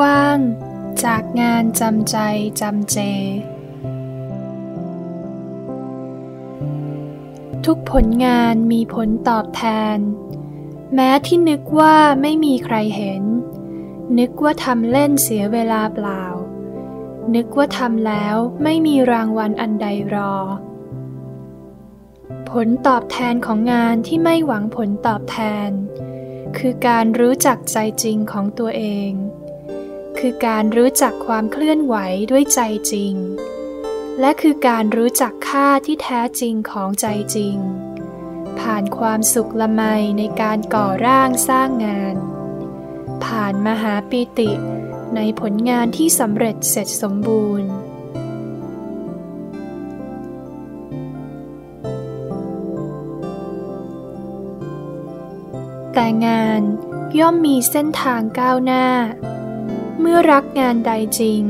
ว่าง จากงานจำใจจำเจ ทุกผลงานมีผลตอบแทน แม้ที่นึกว่าไม่มีใครเห็น นึกว่าทำเล่นเสียเวลาเปล่า นึกว่าทำแล้วไม่มีรางวัลอันใดรอ ผลตอบแทนของงานที่ไม่หวังผลตอบแทนคือการรู้จักใจจริงของตัวเอง คือการรู้จักความเคลื่อนไหวด้วยใจจริง และคือการรู้จักค่าที่แท้จริงของใจจริง ผ่านความสุขละไมในการก่อร่างสร้างงาน ผ่านมหาปิติในผลงานที่สำเร็จเสร็จสมบูรณ์แต่งานย่อมมีเส้นทางก้าวหน้า เมื่อรักงานใดจริง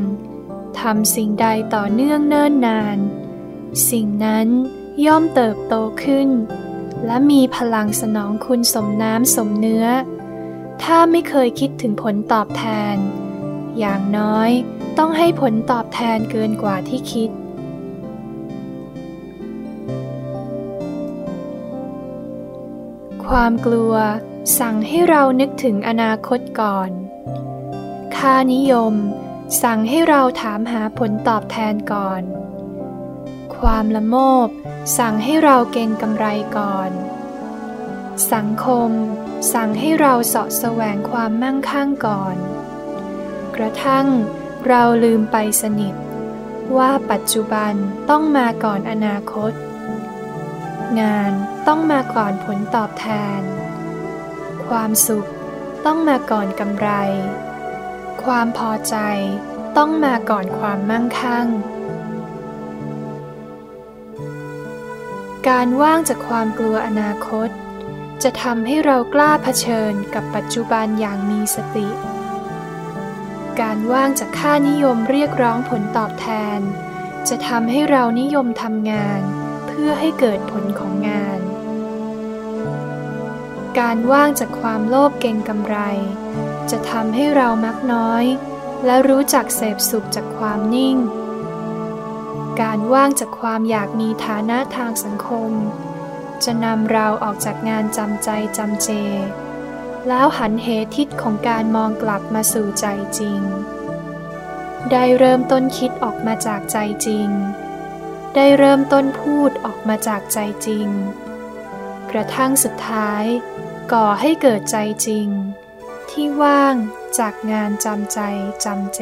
ทำสิ่งใดต่อเนื่องเนิ่นนาน สิ่งนั้นย่อมเติบโตขึ้น และมีพลังสนองคุณสมน้ำสมเนื้อ ถ้าไม่เคยคิดถึงผลตอบแทน อย่างน้อยต้องให้ผลตอบแทนเกินกว่าที่คิด ความกลัวสั่งให้เรานึกถึงอนาคตก่อน ค่านิยม สั่งให้เราถามหาผลตอบแทนก่อน ความละโมบ สั่งให้เราเก่งกำไรก่อน สังคม สั่งให้เราเสาะแสวงความมั่งคั่งก่อน กระทั่งเราลืมไปสนิท ว่าปัจจุบันต้องมาก่อนอนาคต งานต้องมาก่อนผลตอบแทน ความสุขต้องมาก่อนกำไร ความพอใจต้องมาก่อนความมั่งคั่ง การว่างจากความกลัวอนาคต จะทำให้เรากล้าเผชิญกับปัจจุบันอย่างมีสติ การว่างจากค่านิยมเรียกร้องผลตอบแทน จะทำให้เรานิยมทำงาน เพื่อให้เกิดผลของงาน การว่างจากความโลภเก่งกำไร จะทำให้เรามักน้อย และรู้จักเสพสุขจากความนิ่ง การว่างจากความอยากมีฐานะทางสังคม จะนำเราออกจากงานจำใจจำเจ แล้วหันเหทิศของการมองกลับมาสู่ใจจริง ได้เริ่มต้นคิดออกมาจากใจจริง ได้เริ่มต้นพูดออกมาจากใจจริง กระทั่งสุดท้าย ก่อให้เกิดใจจริง ที่ว่างจากงานจำใจจำเจ